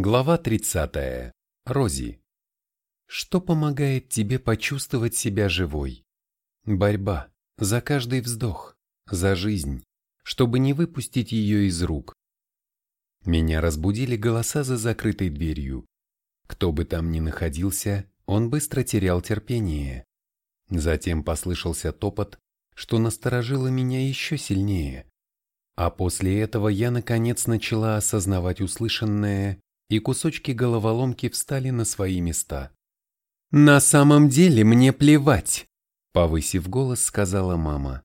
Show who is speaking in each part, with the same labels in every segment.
Speaker 1: Глава 30. Рози. Что помогает тебе почувствовать себя живой? Борьба за каждый вздох, за жизнь, чтобы не выпустить ее из рук. Меня разбудили голоса за закрытой дверью. Кто бы там ни находился, он быстро терял терпение. Затем послышался топот, что насторожило меня еще сильнее. А после этого я наконец начала осознавать услышанное и кусочки головоломки встали на свои места. «На самом деле мне плевать», — повысив голос, сказала мама.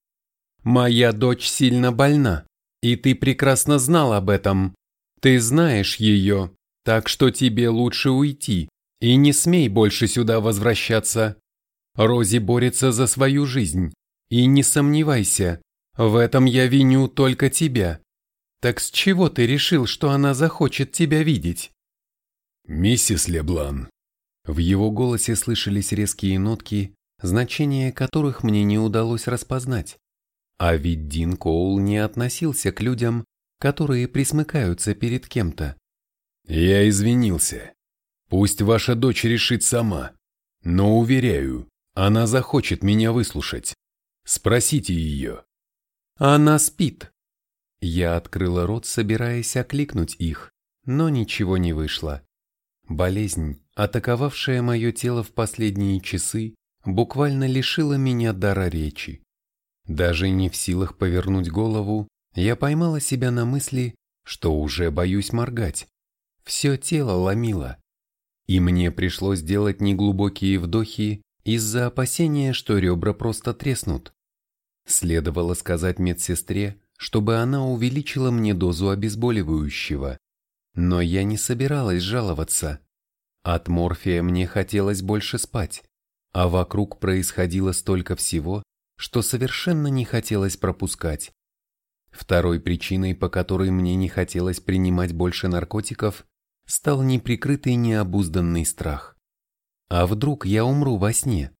Speaker 1: «Моя дочь сильно больна, и ты прекрасно знал об этом. Ты знаешь ее, так что тебе лучше уйти, и не смей больше сюда возвращаться. Рози борется за свою жизнь, и не сомневайся, в этом я виню только тебя. Так с чего ты решил, что она захочет тебя видеть?»
Speaker 2: «Миссис Леблан».
Speaker 1: В его голосе слышались резкие нотки, значение которых мне не удалось распознать. А ведь Дин Коул не относился к людям, которые присмыкаются перед кем-то.
Speaker 2: «Я извинился. Пусть ваша дочь решит сама. Но, уверяю, она захочет меня выслушать. Спросите ее».
Speaker 1: «Она спит». Я открыла рот, собираясь окликнуть их, но ничего не вышло. Болезнь, атаковавшая мое тело в последние часы, буквально лишила меня дара речи. Даже не в силах повернуть голову, я поймала себя на мысли, что уже боюсь моргать. Все тело ломило. И мне пришлось делать неглубокие вдохи из-за опасения, что ребра просто треснут. Следовало сказать медсестре, чтобы она увеличила мне дозу обезболивающего. Но я не собиралась жаловаться. От морфия мне хотелось больше спать, а вокруг происходило столько всего, что совершенно не хотелось пропускать. Второй причиной, по которой мне не хотелось принимать больше наркотиков, стал неприкрытый необузданный страх. А вдруг я умру во сне?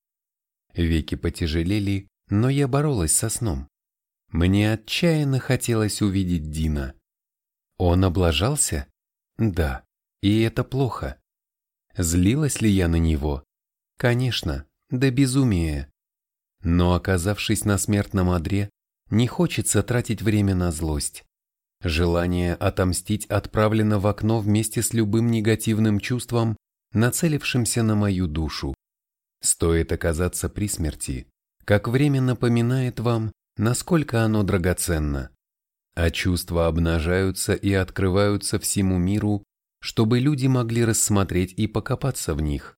Speaker 1: Веки потяжелели, но я боролась со сном. Мне отчаянно хотелось увидеть Дина. Он облажался? Да, и это плохо. Злилась ли я на него? Конечно, до безумия. Но оказавшись на смертном одре, не хочется тратить время на злость. Желание отомстить отправлено в окно вместе с любым негативным чувством, нацелившимся на мою душу. Стоит оказаться при смерти, как время напоминает вам, насколько оно драгоценно а чувства обнажаются и открываются всему миру, чтобы люди могли рассмотреть и покопаться в них.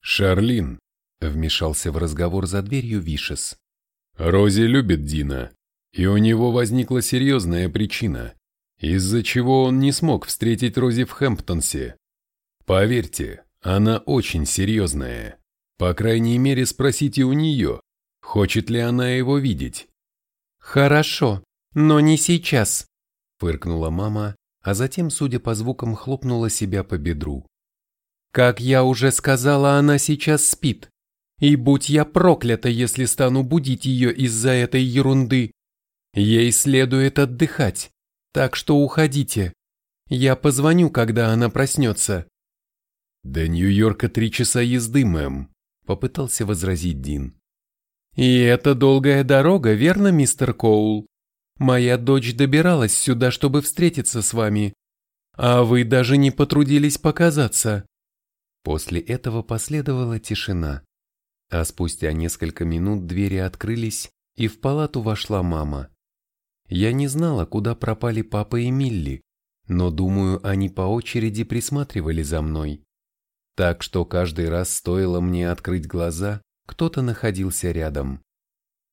Speaker 2: «Шарлин», — вмешался в разговор за дверью Вишес, — «Рози любит Дина, и у него возникла серьезная причина, из-за чего он не смог встретить Рози в Хэмптонсе. Поверьте, она очень серьезная. По крайней мере, спросите у нее, хочет ли она его видеть».
Speaker 1: «Хорошо», «Но не сейчас», — фыркнула мама, а затем, судя по звукам, хлопнула себя по бедру. «Как я уже сказала, она сейчас спит. И будь я проклята, если стану будить ее из-за этой ерунды. Ей следует отдыхать, так что уходите. Я позвоню, когда она проснется».
Speaker 2: «До Нью-Йорка три часа езды, мэм», — попытался возразить Дин.
Speaker 1: «И это долгая дорога, верно, мистер Коул?» Моя дочь добиралась сюда, чтобы встретиться с вами, а вы даже не потрудились показаться». После этого последовала тишина, а спустя несколько минут двери открылись, и в палату вошла мама. Я не знала, куда пропали папа и Милли, но думаю, они по очереди присматривали за мной. Так что каждый раз стоило мне открыть глаза, кто-то находился рядом.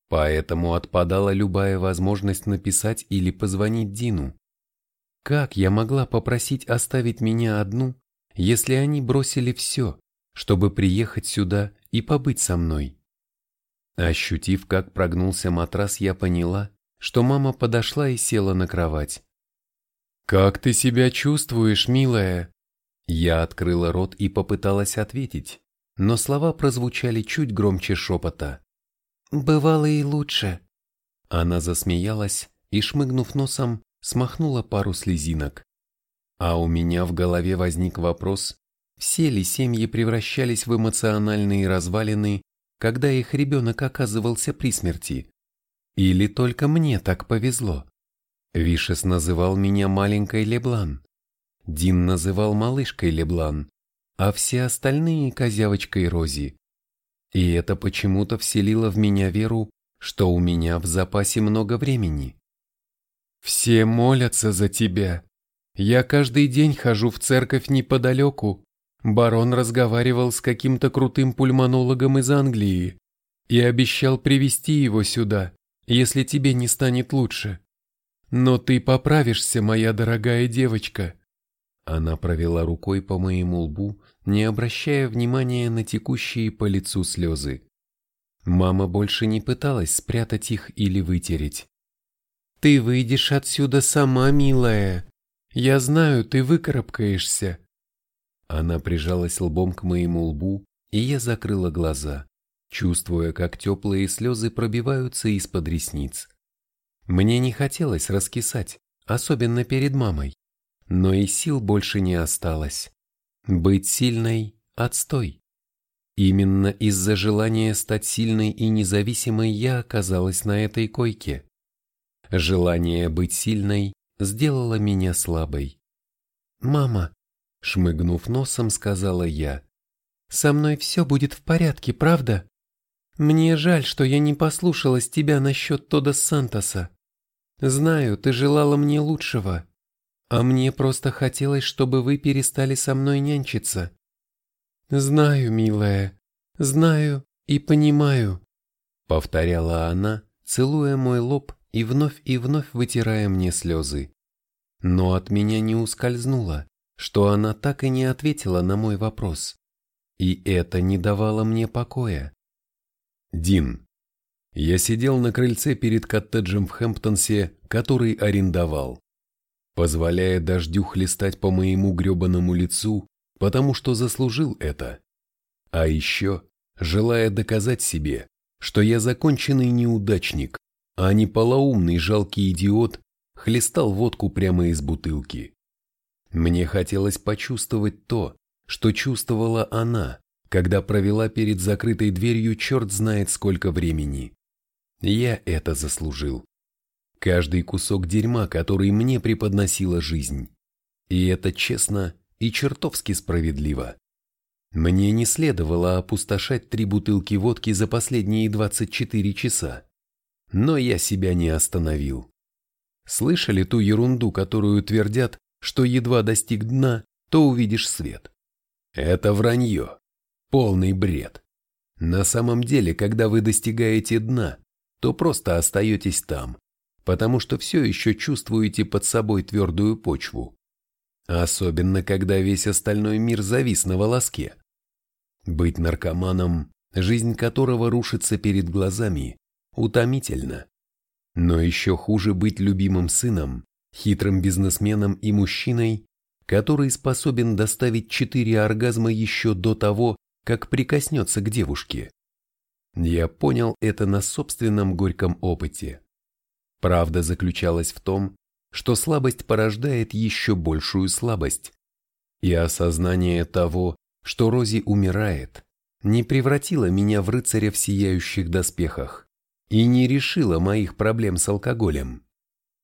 Speaker 1: Поэтому отпадала любая возможность написать или позвонить Дину. Как я могла попросить оставить меня одну, если они бросили все, чтобы приехать сюда и побыть со мной? Ощутив, как прогнулся матрас, я поняла, что мама подошла и села на кровать. «Как ты себя чувствуешь, милая?» Я открыла рот и попыталась ответить, но слова прозвучали чуть громче шепота. Бывало и лучше. Она засмеялась и, шмыгнув носом, смахнула пару слезинок. А у меня в голове возник вопрос, все ли семьи превращались в эмоциональные развалины, когда их ребенок оказывался при смерти? Или только мне так повезло? Вишес называл меня маленькой Леблан. Дин называл малышкой Леблан, а все остальные козявочкой Рози. И это почему-то вселило в меня веру, что у меня в запасе много времени. «Все молятся за тебя. Я каждый день хожу в церковь неподалеку. Барон разговаривал с каким-то крутым пульмонологом из Англии и обещал привести его сюда, если тебе не станет лучше. Но ты поправишься, моя дорогая девочка». Она провела рукой по моему лбу, не обращая внимания на текущие по лицу слезы. Мама больше не пыталась спрятать их или вытереть. «Ты выйдешь отсюда сама, милая. Я знаю, ты выкарабкаешься». Она прижалась лбом к моему лбу, и я закрыла глаза, чувствуя, как теплые слезы пробиваются из-под ресниц. Мне не хотелось раскисать, особенно перед мамой, но и сил больше не осталось. Быть сильной – отстой. Именно из-за желания стать сильной и независимой я оказалась на этой койке. Желание быть сильной сделало меня слабой. «Мама», – шмыгнув носом, сказала я, – «со мной все будет в порядке, правда? Мне жаль, что я не послушалась тебя насчет Тода Сантоса. Знаю, ты желала мне лучшего, а мне просто хотелось, чтобы вы перестали со мной нянчиться. Знаю, милая, знаю и понимаю, повторяла она, целуя мой лоб и вновь и вновь вытирая мне слезы. Но от меня не ускользнуло, что она так и не ответила на мой вопрос. И это не давало мне покоя.
Speaker 2: Дин, я сидел на крыльце перед коттеджем в Хэмптонсе, который арендовал. Позволяя дождю хлестать по моему гребаному лицу, потому что заслужил это. А еще, желая доказать себе, что я законченный неудачник, а не полоумный жалкий идиот, хлестал водку прямо из бутылки. Мне хотелось почувствовать то, что чувствовала она, когда провела перед закрытой дверью черт знает сколько времени. Я это заслужил. Каждый кусок дерьма, который мне преподносила жизнь. И это честно и чертовски справедливо. Мне не следовало опустошать три бутылки водки за последние 24 часа. Но я себя не остановил. Слышали ту ерунду, которую твердят, что едва достиг дна, то увидишь свет? Это вранье. Полный бред. На самом деле, когда вы достигаете дна, то просто остаетесь там, потому что все еще чувствуете под собой твердую почву. Особенно, когда весь остальной мир завис на волоске. Быть наркоманом, жизнь которого рушится перед глазами, утомительно. Но еще хуже быть любимым сыном, хитрым бизнесменом и мужчиной, который способен доставить четыре оргазма еще до того, как прикоснется к девушке. Я понял это на собственном горьком опыте. Правда заключалась в том, что слабость порождает еще большую слабость. И осознание того, что Рози умирает, не превратило меня в рыцаря в сияющих доспехах и не решило моих проблем с алкоголем,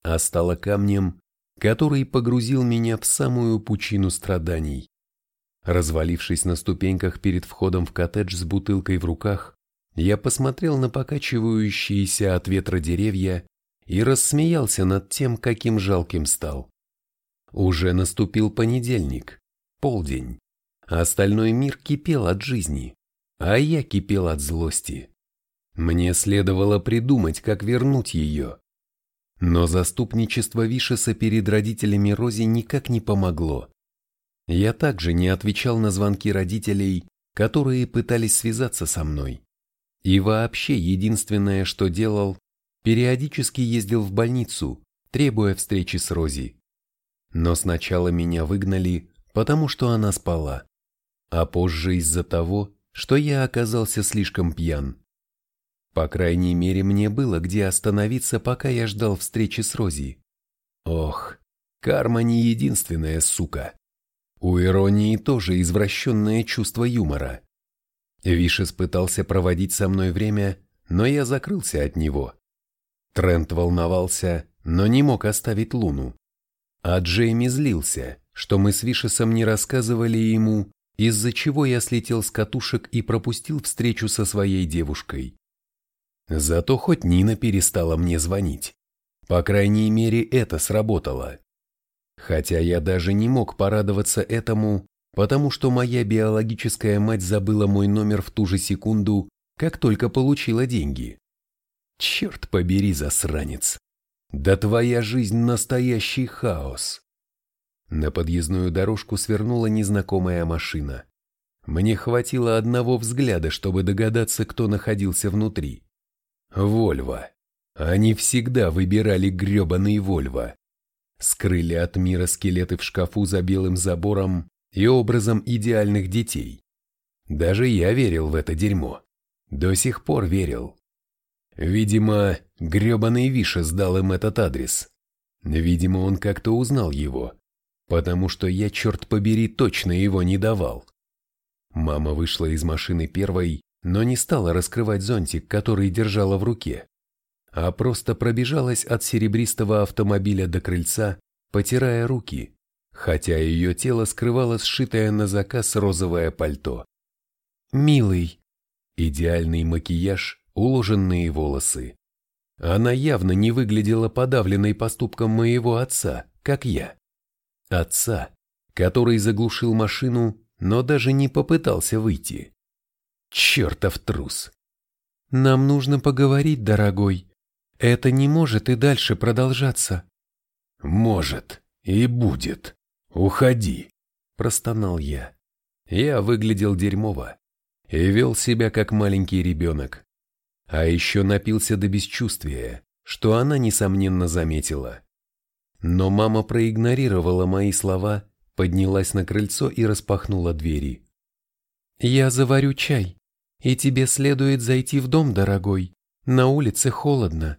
Speaker 2: а стало камнем, который погрузил меня в самую пучину страданий. Развалившись на ступеньках перед входом в коттедж с бутылкой в руках, я посмотрел на покачивающиеся от ветра деревья и рассмеялся над тем, каким жалким стал. Уже наступил понедельник, полдень. Остальной мир кипел от жизни, а я кипел от злости. Мне следовало придумать, как вернуть ее. Но заступничество Вишеса перед родителями Рози никак не помогло. Я также не отвечал на звонки родителей, которые пытались связаться со мной. И вообще единственное, что делал, периодически ездил в больницу, требуя встречи с Рози. Но сначала меня выгнали, потому что она спала, а позже из-за того, что я оказался слишком пьян. По крайней мере, мне было где остановиться, пока я ждал встречи с Рози. Ох,
Speaker 1: Карма не единственная сука. У иронии тоже извращенное чувство юмора. Вишес пытался проводить со мной время, но я закрылся от него. Трент волновался, но не мог оставить Луну. А Джейми злился, что мы с Вишесом не рассказывали ему, из-за чего я слетел с катушек и пропустил встречу со своей девушкой. Зато хоть Нина перестала мне звонить. По крайней мере, это сработало. Хотя я даже не мог порадоваться этому, потому что моя биологическая мать забыла мой номер в ту же секунду, как только получила деньги. Черт побери, засранец. Да твоя жизнь настоящий хаос. На подъездную дорожку свернула незнакомая машина. Мне хватило одного взгляда, чтобы догадаться, кто находился внутри. Вольво. Они всегда выбирали грёбаный Вольво. Скрыли от мира скелеты в шкафу за белым забором и образом идеальных детей. Даже я верил в это дерьмо. До сих пор верил. Видимо, грёбаный Виша сдал им этот адрес. Видимо, он как-то узнал его, потому что я, черт побери, точно его не давал. Мама вышла из машины первой, но не стала раскрывать зонтик, который держала в руке, а просто пробежалась от серебристого автомобиля до крыльца, потирая руки, хотя ее тело скрывало сшитое на заказ розовое пальто. «Милый!» Идеальный макияж, уложенные волосы. Она явно не выглядела подавленной поступком моего отца, как я. Отца, который заглушил машину, но даже не попытался выйти. Чертов трус. Нам нужно поговорить, дорогой. Это не может и дальше продолжаться. Может и будет. Уходи, простонал я. Я выглядел дерьмово и вел себя как маленький ребенок. А еще напился до бесчувствия, что она, несомненно, заметила. Но мама проигнорировала мои слова, поднялась на крыльцо и распахнула двери. «Я заварю чай», и тебе следует зайти в дом, дорогой. На улице холодно.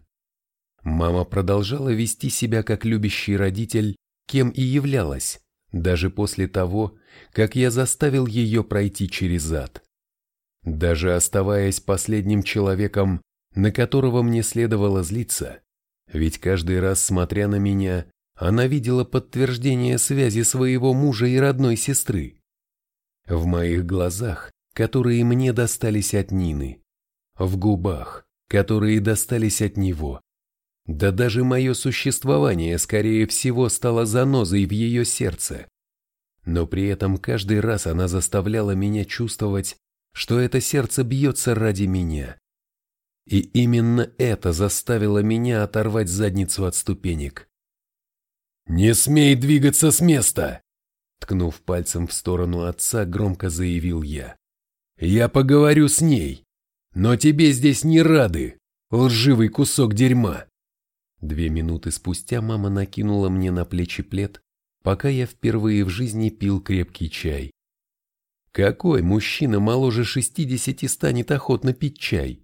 Speaker 1: Мама продолжала вести себя как любящий родитель, кем и являлась, даже после того, как я заставил ее пройти через ад. Даже оставаясь последним человеком, на которого мне следовало злиться, ведь каждый раз, смотря на меня, она видела подтверждение связи своего мужа и родной сестры. В моих глазах которые мне достались от Нины, в губах, которые достались от него. Да даже мое существование, скорее всего, стало занозой в ее сердце. Но при этом каждый раз она заставляла меня чувствовать, что это сердце бьется ради меня. И именно это заставило меня оторвать задницу от ступенек. «Не смей двигаться с места!» Ткнув пальцем в сторону отца, громко заявил я. Я поговорю с ней. Но тебе здесь не рады, лживый кусок дерьма. Две минуты спустя мама накинула мне на плечи плед, пока я впервые в жизни пил крепкий чай. Какой мужчина моложе шестидесяти станет охотно пить чай?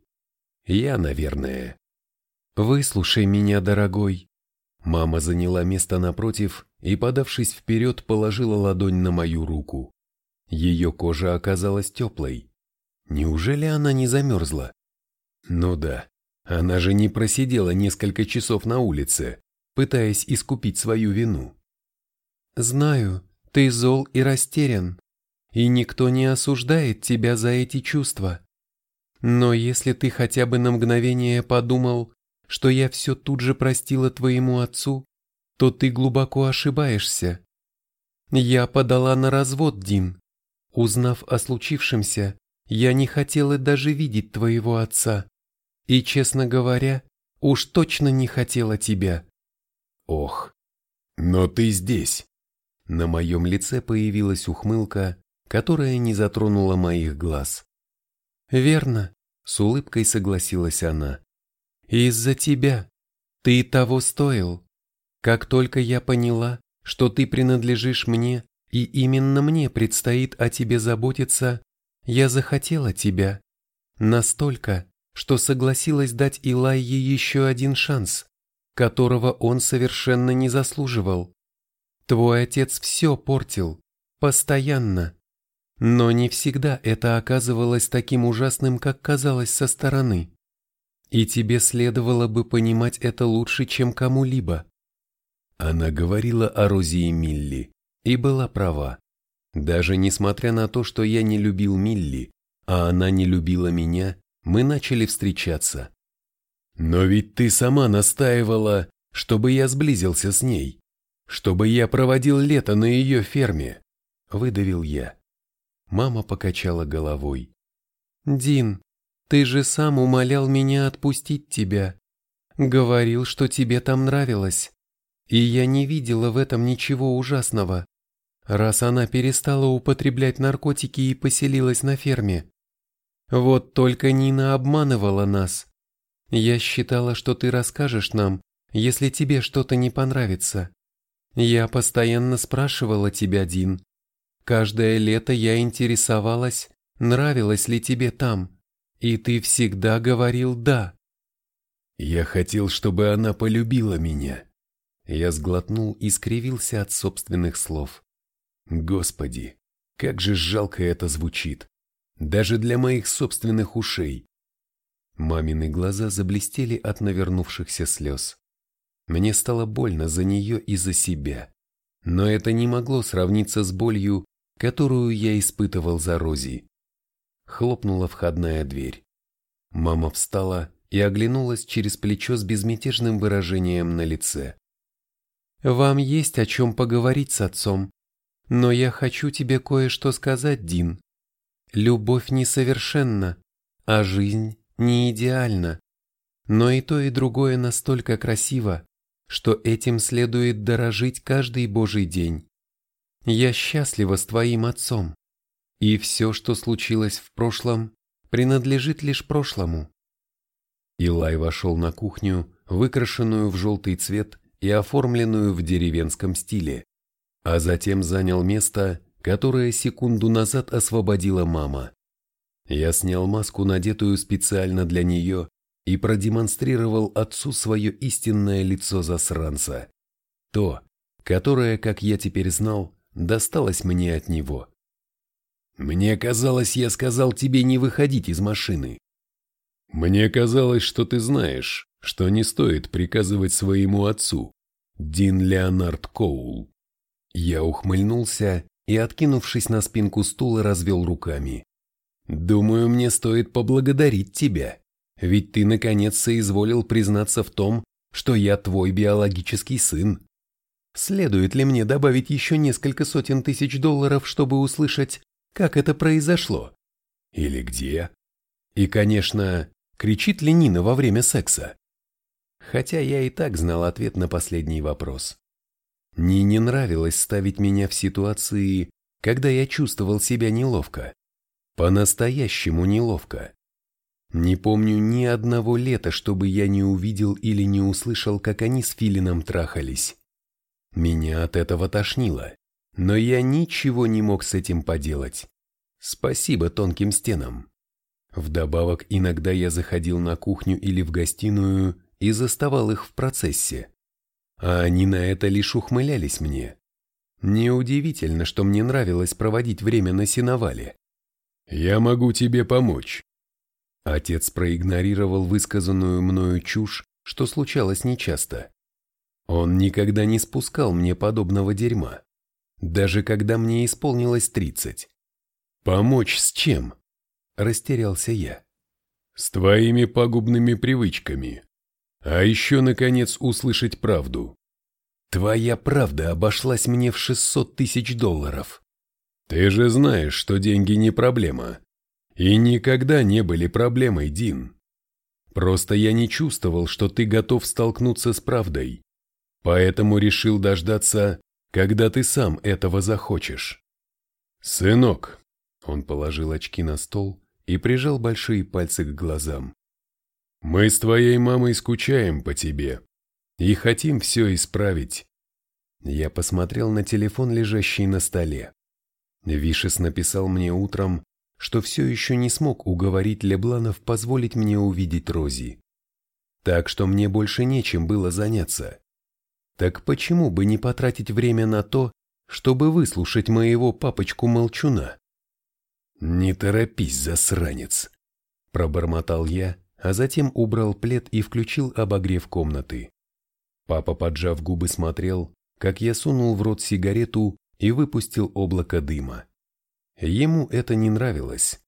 Speaker 1: Я, наверное. Выслушай меня, дорогой. Мама заняла место напротив и, подавшись вперед, положила ладонь на мою руку. Ее кожа оказалась теплой. Неужели она не замерзла? Ну да, она же не просидела несколько часов на улице, пытаясь искупить свою вину. Знаю, ты зол и растерян, и никто не осуждает тебя за эти чувства. Но если ты хотя бы на мгновение подумал, что я все тут же простила твоему отцу, то ты глубоко ошибаешься. Я подала на развод, Дин, Узнав о случившемся, я не хотела даже видеть твоего отца. И, честно говоря, уж точно не хотела тебя. Ох, но ты здесь. На моем лице появилась ухмылка, которая не затронула моих глаз. Верно, с улыбкой согласилась она. Из-за тебя. Ты того стоил. Как только я поняла, что ты принадлежишь мне, и именно мне предстоит о тебе заботиться, я захотела тебя. Настолько, что согласилась дать Илайе еще один шанс, которого он совершенно не заслуживал. Твой отец все портил, постоянно. Но не всегда это оказывалось таким ужасным, как казалось со стороны. И тебе следовало бы понимать это лучше, чем кому-либо. Она говорила о Розе и Милли, и была права. Даже несмотря на то, что я не любил Милли, а она не любила меня, мы начали встречаться. Но ведь ты сама настаивала, чтобы я сблизился с ней, чтобы я проводил лето на ее ферме, выдавил я. Мама покачала головой. Дин, ты же сам умолял меня отпустить тебя. Говорил, что тебе там нравилось. И я не видела в этом ничего ужасного, раз она перестала употреблять наркотики и поселилась на ферме. Вот только Нина обманывала нас. Я считала, что ты расскажешь нам, если тебе что-то не понравится. Я постоянно спрашивала тебя, Дин. Каждое лето я интересовалась, нравилось ли тебе там. И ты всегда говорил «да». Я хотел, чтобы она полюбила меня. Я сглотнул и скривился от собственных слов. Господи, как же жалко это звучит. Даже для моих собственных ушей. Мамины глаза заблестели от навернувшихся слез. Мне стало больно за нее и за себя. Но это не могло сравниться с болью, которую я испытывал за Рози. Хлопнула входная дверь. Мама встала и оглянулась через плечо с безмятежным выражением на лице. «Вам есть о чем поговорить с отцом, но я хочу тебе кое-что сказать, Дин. Любовь несовершенна, а жизнь не идеальна. Но и то, и другое настолько красиво, что этим следует дорожить каждый божий день. Я счастлива с твоим отцом, и все, что случилось в прошлом, принадлежит лишь прошлому. Илай вошел на кухню, выкрашенную в желтый цвет и оформленную в деревенском стиле, а затем занял место, которое секунду назад освободила мама. Я снял маску, надетую специально для нее, и продемонстрировал отцу свое истинное лицо засранца. То, которое, как я теперь знал, досталось мне от него. Мне казалось, я сказал тебе не выходить из машины. Мне казалось, что ты знаешь, что не стоит приказывать своему отцу, Дин Леонард Коул. Я ухмыльнулся и, откинувшись на спинку стула, развел руками. «Думаю, мне стоит поблагодарить тебя, ведь ты наконец соизволил признаться в том, что я твой биологический сын. Следует ли мне добавить еще несколько сотен тысяч долларов, чтобы услышать, как это произошло? Или где? И, конечно, кричит ли Нина во время секса? Хотя я и так знал ответ на последний вопрос. Нине нравилось ставить меня в ситуации, когда я чувствовал себя неловко. По-настоящему неловко. Не помню ни одного лета, чтобы я не увидел или не услышал, как они с Филином трахались. Меня от этого тошнило, но я ничего не мог с этим поделать. Спасибо тонким стенам. Вдобавок, иногда я заходил на кухню или в гостиную и заставал их в процессе а они на это лишь ухмылялись мне. Неудивительно, что мне нравилось проводить время на сеновале. «Я могу тебе помочь». Отец проигнорировал высказанную мною чушь, что случалось нечасто. Он никогда не спускал мне подобного дерьма, даже когда мне исполнилось тридцать. «Помочь с чем?» – растерялся я. «С твоими пагубными привычками», а еще, наконец, услышать правду. Твоя правда обошлась мне в 600 тысяч долларов. Ты же знаешь, что деньги не проблема. И никогда не были проблемой, Дин. Просто я не чувствовал, что ты готов столкнуться с правдой. Поэтому решил дождаться, когда ты сам этого захочешь. Сынок, он положил очки на стол и прижал большие пальцы к глазам. Мы с твоей мамой скучаем по тебе и хотим все исправить. Я посмотрел на телефон, лежащий на столе. Вишес написал мне утром, что все еще не смог уговорить Лебланов позволить мне увидеть Рози. Так что мне больше нечем было заняться. Так почему бы не потратить время на то, чтобы выслушать моего папочку-молчуна?
Speaker 2: «Не торопись, засранец!» – пробормотал я, а затем убрал плед и включил обогрев комнаты. Папа, поджав губы, смотрел, как я сунул в рот сигарету и выпустил облако дыма. Ему это не нравилось.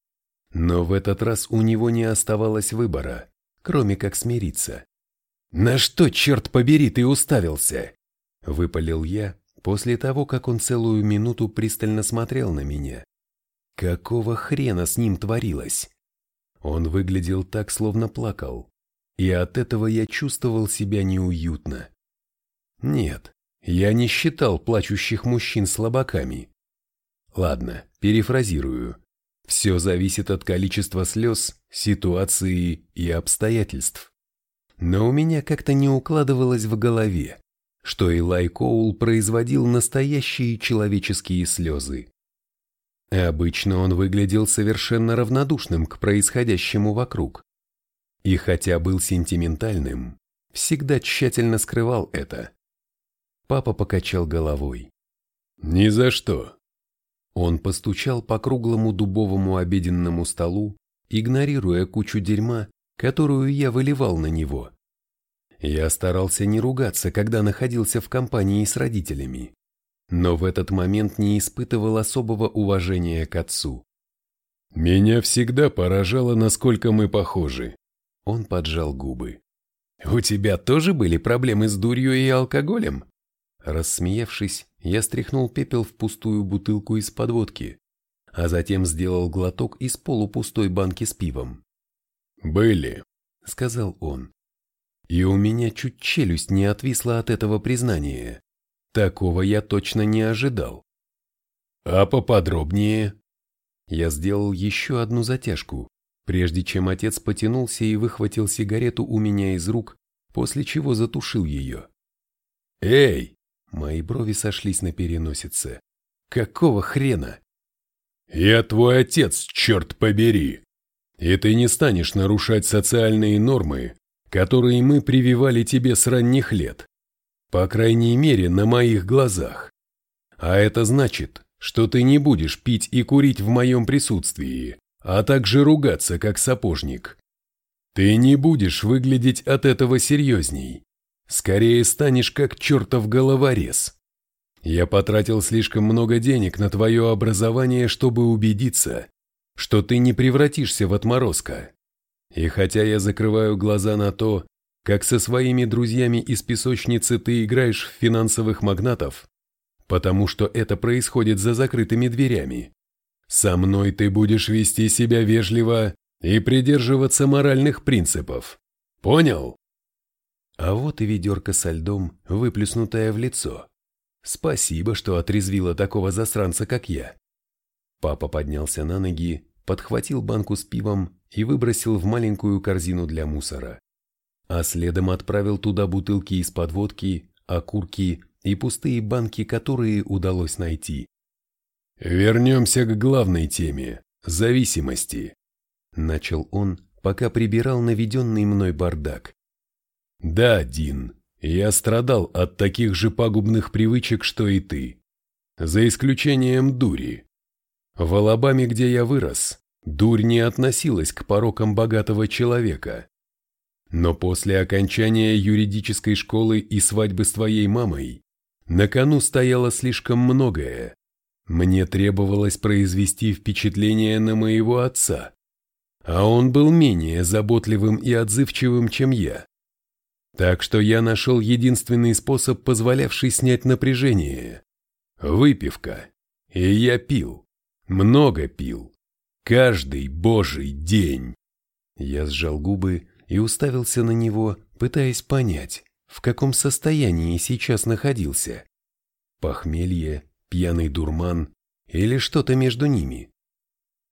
Speaker 2: Но в этот раз у него не оставалось выбора, кроме как смириться. «На что, черт побери, ты уставился?» – выпалил я после того, как он целую минуту пристально смотрел на меня. Какого хрена с ним творилось? Он выглядел так, словно плакал, и от этого я чувствовал себя неуютно. Нет, я не считал плачущих мужчин слабаками. Ладно, перефразирую. Все зависит от количества слез, ситуации и обстоятельств. Но у меня как-то не укладывалось в голове, что Илай Коул производил настоящие человеческие слезы. Обычно он выглядел совершенно равнодушным к происходящему вокруг. И хотя был сентиментальным, всегда тщательно скрывал это. Папа покачал головой. «Ни за что». Он постучал по круглому дубовому обеденному столу, игнорируя кучу дерьма, которую я выливал на него. Я старался не ругаться, когда находился в компании с родителями, но в этот момент не испытывал особого уважения к отцу. «Меня всегда поражало, насколько мы похожи». Он поджал губы. «У тебя тоже были проблемы с дурью и алкоголем?» Рассмеявшись, я стряхнул пепел в пустую бутылку из подводки, а затем сделал глоток из полупустой банки с пивом. «Были», — сказал он. И у меня чуть челюсть не отвисла от этого признания. Такого я точно не ожидал. «А поподробнее?» Я сделал еще одну затяжку, прежде чем отец потянулся и выхватил сигарету у меня из рук, после чего затушил ее. «Эй!» Мои брови сошлись на переносице. «Какого хрена?» «Я твой отец, черт побери!» И ты не станешь нарушать социальные нормы, которые мы прививали тебе с ранних лет. По крайней мере, на моих глазах. А это значит, что ты не будешь пить и курить в моем присутствии, а также ругаться, как сапожник. Ты не будешь выглядеть от этого серьезней. Скорее станешь как чертов головорез. Я потратил слишком много денег на твое образование, чтобы убедиться, что ты не превратишься в отморозка. И хотя я закрываю глаза на то, как со своими друзьями из песочницы ты играешь в финансовых магнатов, потому что это происходит за закрытыми дверями, со мной ты будешь вести себя вежливо и придерживаться моральных принципов. Понял? А вот и ведерко со льдом, выплеснутое в лицо. Спасибо, что отрезвила такого засранца, как я. Папа поднялся на ноги, подхватил банку с пивом и выбросил в маленькую корзину для мусора. А следом отправил туда бутылки из-под водки, окурки и пустые банки, которые удалось найти. «Вернемся к главной теме – зависимости», – начал он, пока прибирал наведенный мной бардак. «Да, Дин, я страдал от таких же пагубных привычек, что и ты. За исключением дури. В Алабаме, где я вырос, дурь не относилась к порокам богатого человека. Но после окончания юридической школы и свадьбы с твоей мамой на кону стояло слишком многое. Мне требовалось произвести впечатление на моего отца, а он был менее заботливым и отзывчивым, чем я. Так что я нашел единственный способ, позволявший снять напряжение – выпивка. И я пил. Много пил. Каждый божий день. Я сжал губы и уставился на него, пытаясь понять, в каком состоянии сейчас находился. Похмелье, пьяный дурман или что-то между ними.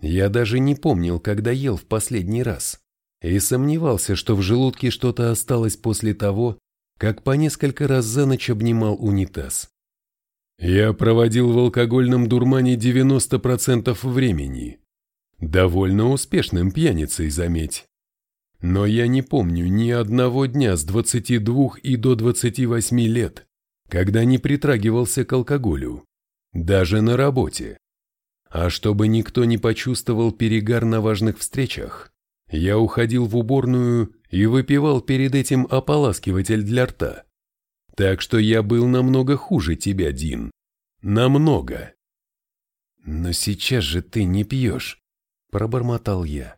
Speaker 2: Я даже не помнил, когда ел в последний раз, и сомневался, что в желудке что-то осталось после того, как по несколько раз за ночь обнимал унитаз. Я проводил в алкогольном дурмане 90% времени. Довольно успешным пьяницей, заметь. Но я не помню ни одного дня с 22 и до 28 лет, когда не притрагивался к алкоголю, даже на работе. А чтобы никто не почувствовал перегар на важных встречах, я уходил в уборную и выпивал перед этим ополаскиватель для рта. Так что я был намного хуже тебя, Дин. Намного.
Speaker 1: Но сейчас же ты не пьешь, пробормотал я.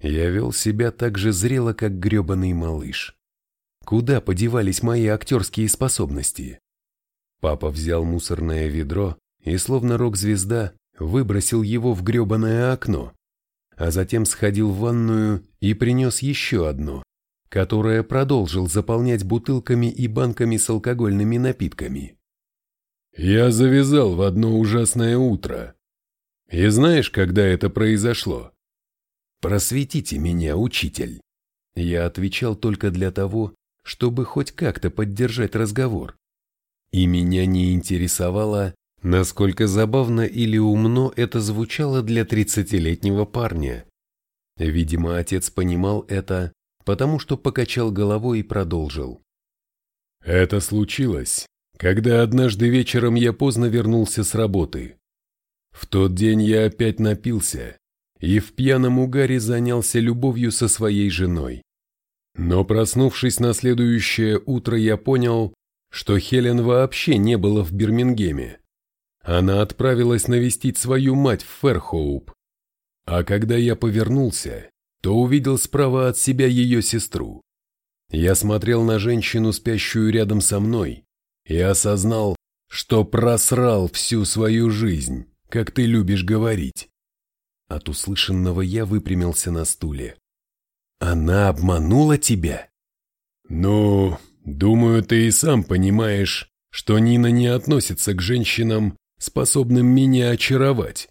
Speaker 1: Я вел себя так же зрело, как гребаный малыш. Куда подевались мои актерские способности? Папа взял мусорное ведро и, словно рок-звезда, выбросил его в гребаное окно, а затем сходил в ванную и принес еще одно, которое продолжил заполнять бутылками и банками с алкогольными напитками.
Speaker 2: Я завязал в одно ужасное утро. И знаешь, когда это произошло?
Speaker 1: «Просветите меня, учитель!» Я отвечал только для того, чтобы хоть как-то поддержать разговор. И меня не интересовало, насколько забавно или умно это звучало для тридцатилетнего парня. Видимо, отец понимал это, потому что покачал головой и продолжил.
Speaker 2: Это случилось, когда однажды вечером я поздно вернулся с работы. В тот день я опять напился и в пьяном угаре занялся любовью со своей женой. Но проснувшись на следующее утро, я понял, что Хелен вообще не было в Бирмингеме. Она отправилась навестить свою мать в Ферхоуп. А когда я повернулся, то увидел справа от себя ее сестру. Я смотрел на женщину, спящую рядом со мной, и осознал, что просрал всю свою жизнь, как ты любишь говорить.
Speaker 1: От услышанного я выпрямился на стуле. «Она обманула тебя?»
Speaker 2: «Ну, думаю, ты и сам понимаешь, что Нина не относится к женщинам, способным меня очаровать».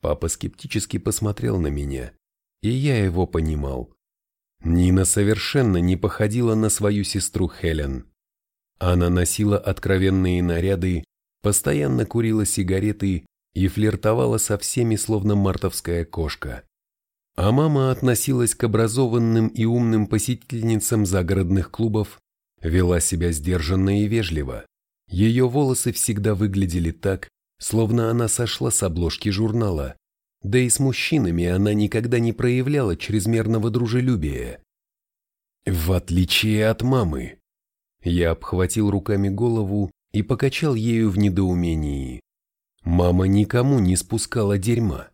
Speaker 1: Папа скептически посмотрел на меня, и я его понимал. Нина совершенно не походила на свою сестру Хелен. Она носила откровенные наряды, постоянно курила сигареты и флиртовала со всеми, словно мартовская кошка. А мама относилась к образованным и умным посетительницам загородных клубов, вела себя сдержанно и вежливо. Ее волосы всегда выглядели так, словно она сошла с обложки журнала, да и с мужчинами она никогда не проявляла чрезмерного дружелюбия. В отличие от мамы. Я обхватил руками голову и покачал ею в недоумении. Мама никому не спускала дерьма.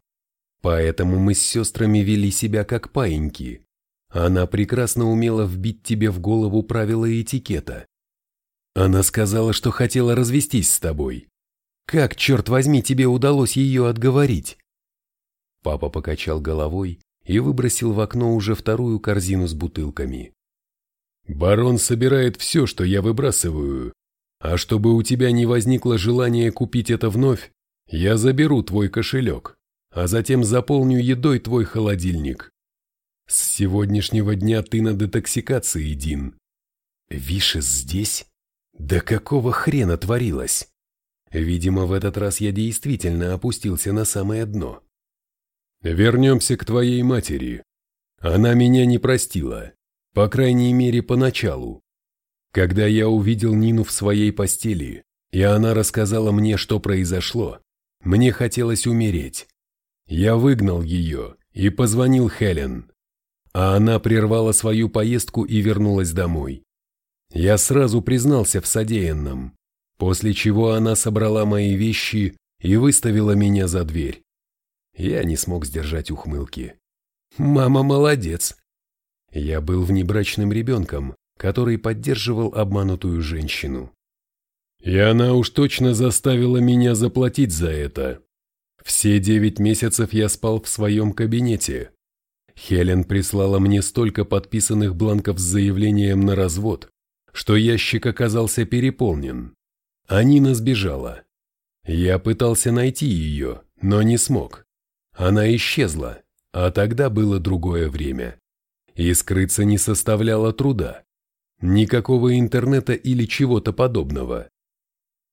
Speaker 1: Поэтому мы с сестрами вели себя как паиньки. Она прекрасно умела вбить тебе в голову правила этикета. Она сказала, что хотела развестись с тобой. Как, черт возьми, тебе удалось ее отговорить? Папа покачал головой и выбросил в окно уже вторую корзину с бутылками.
Speaker 2: «Барон собирает все, что я выбрасываю, а чтобы у тебя не возникло желания купить это вновь, я заберу твой кошелек, а затем заполню едой твой холодильник. С сегодняшнего дня ты на детоксикации, Дин.
Speaker 1: Вишес здесь? Да какого хрена творилось? Видимо, в этот раз я действительно опустился на самое дно.
Speaker 2: Вернемся к твоей матери. Она меня не простила, по крайней мере, поначалу. Когда я увидел Нину в своей постели, и она рассказала мне, что произошло, мне хотелось умереть. Я выгнал ее и позвонил Хелен. А она прервала свою поездку и вернулась домой. Я сразу признался в содеянном, после чего она собрала мои вещи и выставила меня за дверь. Я не смог сдержать ухмылки. Мама молодец. Я был внебрачным ребенком, который поддерживал обманутую женщину. И она уж точно заставила меня заплатить за это. Все девять месяцев я спал в своем кабинете. Хелен прислала мне столько подписанных бланков с заявлением на развод, что ящик оказался переполнен. А Нина сбежала. Я пытался найти ее, но не смог. Она исчезла, а тогда было другое время. И скрыться не составляло труда. Никакого интернета или чего-то подобного.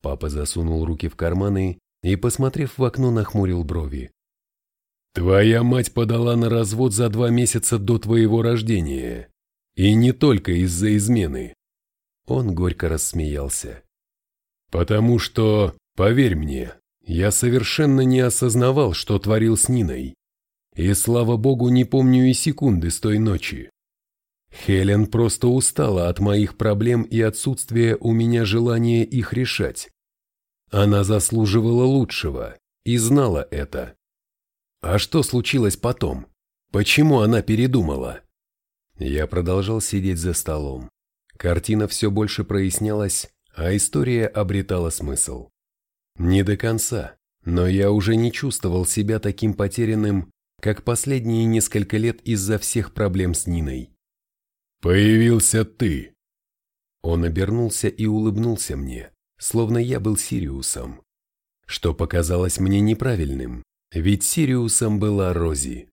Speaker 2: Папа засунул руки в карманы и, посмотрев в окно, нахмурил брови. «Твоя мать подала на развод за два месяца до твоего рождения. И не только из-за измены». Он горько рассмеялся. Потому что, поверь мне, я совершенно не осознавал, что творил с Ниной. И, слава богу, не помню и секунды с той ночи. Хелен просто устала от моих проблем и отсутствия у меня желания их решать. Она заслуживала лучшего и знала это. А что случилось потом? Почему она передумала? Я продолжал сидеть за столом. Картина все больше прояснялась, а история обретала смысл. Не до конца, но я уже не чувствовал себя таким потерянным, как последние несколько лет из-за всех проблем с Ниной. «Появился ты!» Он обернулся и улыбнулся мне, словно я был Сириусом. Что показалось мне неправильным, ведь Сириусом была Рози.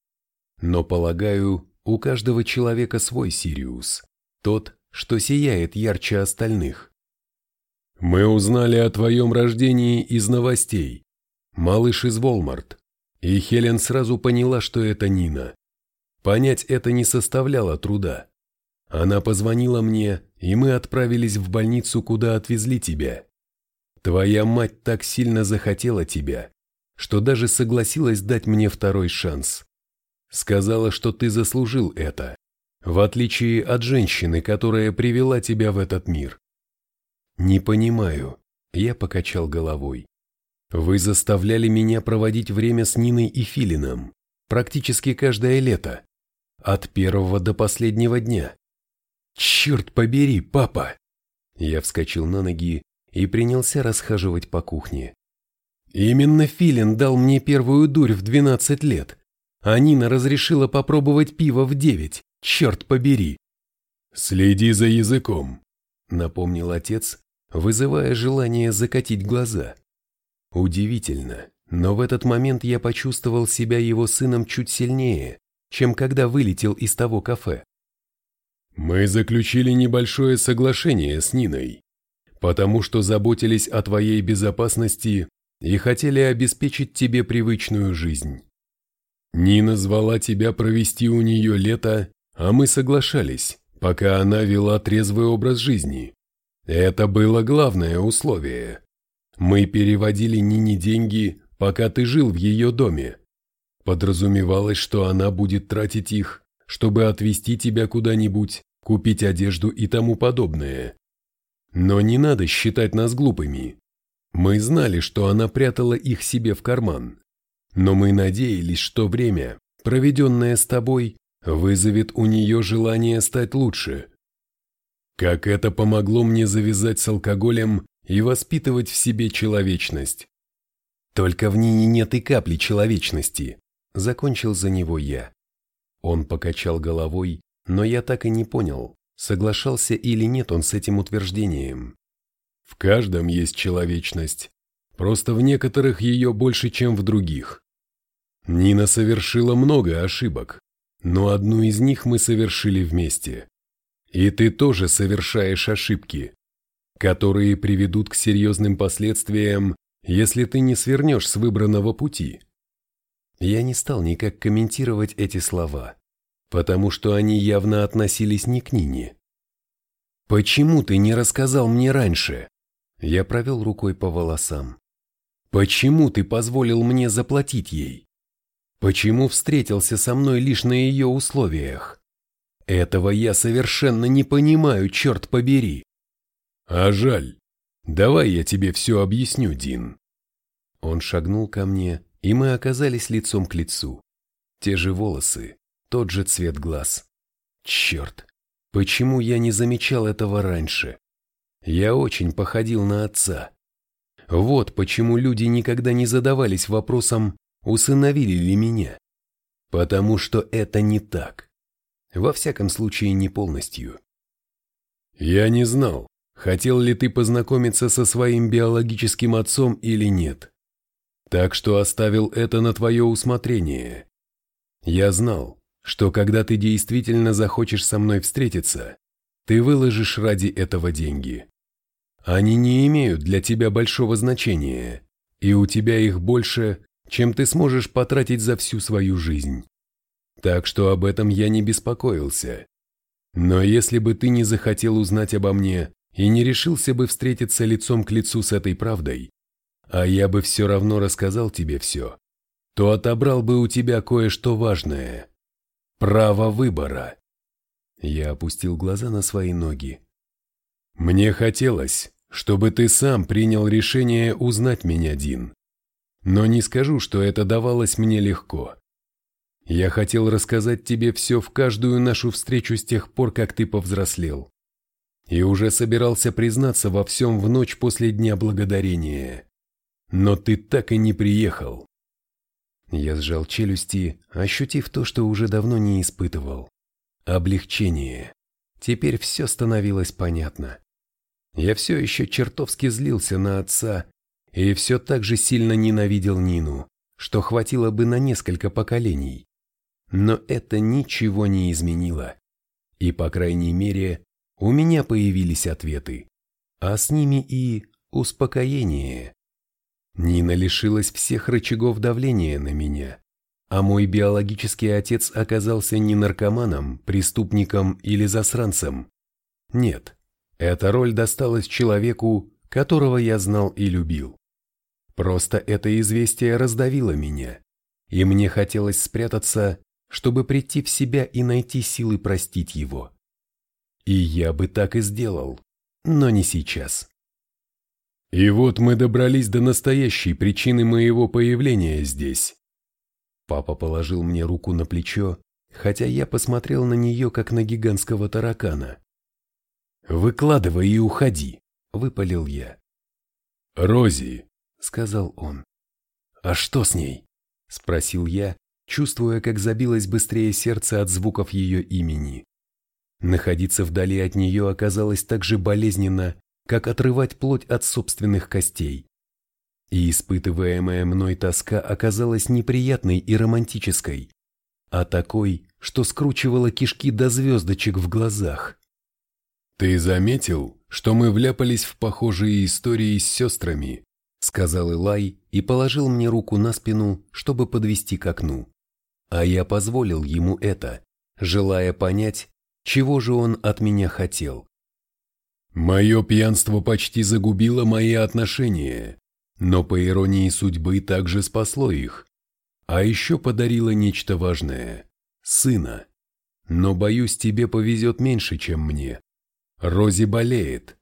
Speaker 2: Но, полагаю, у каждого человека свой Сириус, тот, что сияет ярче остальных. Мы узнали о твоем рождении из новостей. Малыш из Волмарт. И Хелен сразу поняла, что это Нина. Понять это не составляло труда. Она позвонила мне, и мы отправились в больницу, куда отвезли тебя. Твоя мать так сильно захотела тебя, что даже согласилась дать мне второй шанс. Сказала, что ты заслужил это, в отличие от женщины, которая привела тебя в этот мир. «Не понимаю», — я покачал головой. «Вы заставляли меня проводить время с Ниной и Филином, практически каждое лето, от первого до последнего дня. Черт побери, папа!» Я вскочил на ноги и принялся расхаживать по кухне. «Именно Филин дал мне первую дурь в 12 лет, а Нина разрешила попробовать пиво в девять, черт побери!» «Следи за языком», — напомнил отец, вызывая желание закатить глаза. Удивительно, но в этот момент я почувствовал себя его сыном чуть сильнее, чем когда вылетел из того кафе. «Мы заключили небольшое соглашение с Ниной, потому что заботились о твоей безопасности и хотели обеспечить тебе привычную жизнь. Нина звала тебя провести у нее лето, а мы соглашались, пока она вела трезвый образ жизни. Это было главное условие. Мы переводили Нине деньги, пока ты жил в ее доме. Подразумевалось, что она будет тратить их, чтобы отвезти тебя куда-нибудь, купить одежду и тому подобное. Но не надо считать нас глупыми. Мы знали, что она прятала их себе в карман. Но мы надеялись, что время, проведенное с тобой, вызовет у нее желание стать лучше. Как это помогло мне завязать с алкоголем и воспитывать в себе человечность. Только в ней нет и капли человечности, закончил за него я. Он покачал головой, но я так и не понял, соглашался или нет он с этим утверждением. В каждом есть человечность, просто в некоторых ее больше, чем в других. Нина совершила много ошибок, но одну из них мы совершили вместе. И ты тоже совершаешь ошибки, которые приведут к серьезным последствиям, если ты не свернешь с выбранного пути. Я не стал никак комментировать эти слова, потому что они явно относились не к Нине. «Почему ты не рассказал мне раньше?» Я провел рукой по волосам. «Почему ты позволил мне заплатить ей? Почему встретился со мной лишь на ее условиях?» Этого я совершенно не понимаю, черт побери. А жаль. Давай я тебе все объясню, Дин. Он шагнул ко мне, и мы оказались лицом к лицу. Те же волосы, тот же цвет глаз. Черт, почему я не замечал этого раньше? Я очень походил на отца. Вот почему люди никогда не задавались вопросом, усыновили ли меня. Потому что это не так. Во всяком случае, не полностью. Я не знал, хотел ли ты познакомиться со своим биологическим отцом или нет. Так что оставил это на твое усмотрение. Я знал, что когда ты действительно захочешь со мной встретиться, ты выложишь ради этого деньги. Они не имеют для тебя большого значения, и у тебя их больше, чем ты сможешь потратить за всю свою жизнь так что об этом я не беспокоился. Но если бы ты не захотел узнать обо мне, и не решился бы встретиться лицом к лицу с этой правдой, а я бы все равно рассказал тебе все, то отобрал бы у тебя кое-что важное. Право выбора. Я опустил глаза на свои ноги. Мне хотелось, чтобы ты сам принял решение узнать меня, Дин. Но не скажу, что это давалось мне легко. Я хотел рассказать тебе все в каждую нашу встречу с тех пор, как ты повзрослел. И уже собирался признаться во всем в ночь после Дня Благодарения. Но ты так и не приехал. Я сжал челюсти, ощутив то, что уже давно не испытывал. Облегчение. Теперь все становилось понятно. Я все еще чертовски злился на отца и все так же сильно ненавидел Нину, что хватило бы на несколько поколений. Но это ничего не изменило. И, по крайней мере, у меня появились ответы, а с ними и успокоение. Нина лишилась всех рычагов давления на меня, а мой биологический отец оказался не наркоманом, преступником или засранцем. Нет, эта роль досталась человеку, которого я знал и любил. Просто это известие раздавило меня, и мне хотелось спрятаться, чтобы прийти в себя и найти силы простить его. И я бы так и сделал, но не сейчас. И вот мы добрались до настоящей причины моего появления здесь. Папа положил мне руку на плечо, хотя я посмотрел на нее, как на гигантского таракана. «Выкладывай и уходи», — выпалил я. «Рози», — сказал он. «А что с ней?» — спросил я, чувствуя, как забилось быстрее сердце от звуков ее имени. Находиться вдали от нее оказалось так же болезненно, как отрывать плоть от собственных костей. И испытываемая мной тоска оказалась неприятной и романтической, а такой, что скручивала кишки до звездочек в глазах. «Ты заметил, что мы вляпались в похожие истории с сестрами?» сказал Илай и положил мне руку на спину, чтобы подвести к окну. А я позволил ему это, желая понять, чего же он от меня хотел. Мое пьянство почти загубило мои отношения, но по иронии судьбы также спасло их. А еще подарило нечто важное – сына. Но, боюсь, тебе повезет меньше, чем мне. Рози болеет.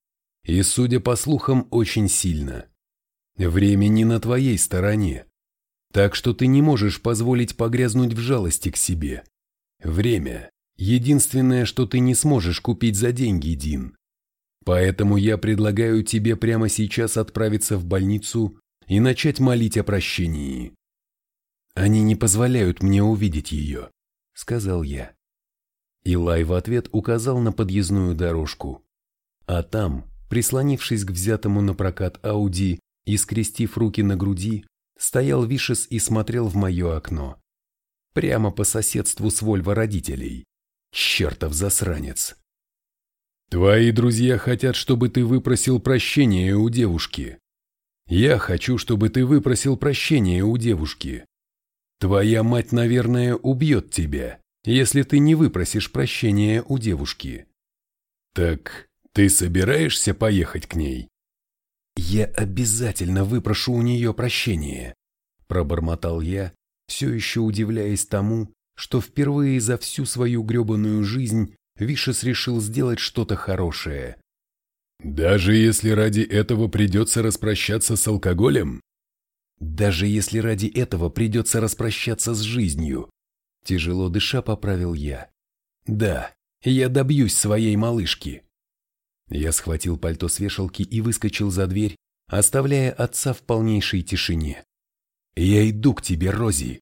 Speaker 2: И, судя по слухам, очень сильно. Время не на твоей стороне. Так что ты не можешь позволить погрязнуть в жалости к себе. Время – единственное, что ты не сможешь купить за деньги, Дин. Поэтому я предлагаю тебе прямо сейчас отправиться в больницу и начать молить о прощении. Они не позволяют мне увидеть ее, сказал я. Илай в ответ указал на подъездную дорожку. А там, прислонившись к взятому на прокат Ауди и скрестив руки на груди, стоял Вишес и смотрел в мое окно. Прямо по соседству с Вольво родителей. Чертов засранец. Твои друзья хотят, чтобы ты выпросил прощения у девушки. Я хочу, чтобы ты выпросил прощения у девушки. Твоя мать, наверное, убьет тебя, если ты не выпросишь прощения у девушки. Так ты собираешься поехать к ней? Я обязательно выпрошу у нее прощения, пробормотал я, все еще удивляясь тому, что впервые за всю свою гребаную жизнь Вишес решил сделать что-то хорошее. Даже если ради этого придется распрощаться с алкоголем? Даже если ради этого придется распрощаться с жизнью, Тяжело дыша поправил я. Да, я добьюсь своей малышки. Я схватил пальто с вешалки и выскочил за дверь, оставляя отца в полнейшей тишине. «Я иду к тебе, Рози!»